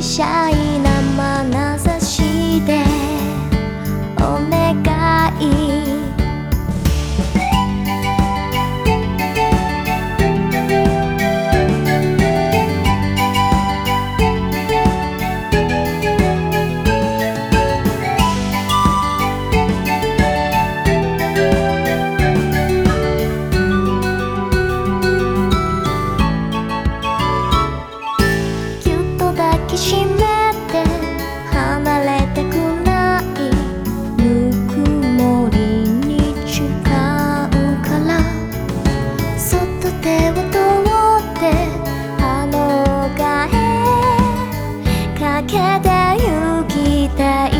下一けてゆきたい。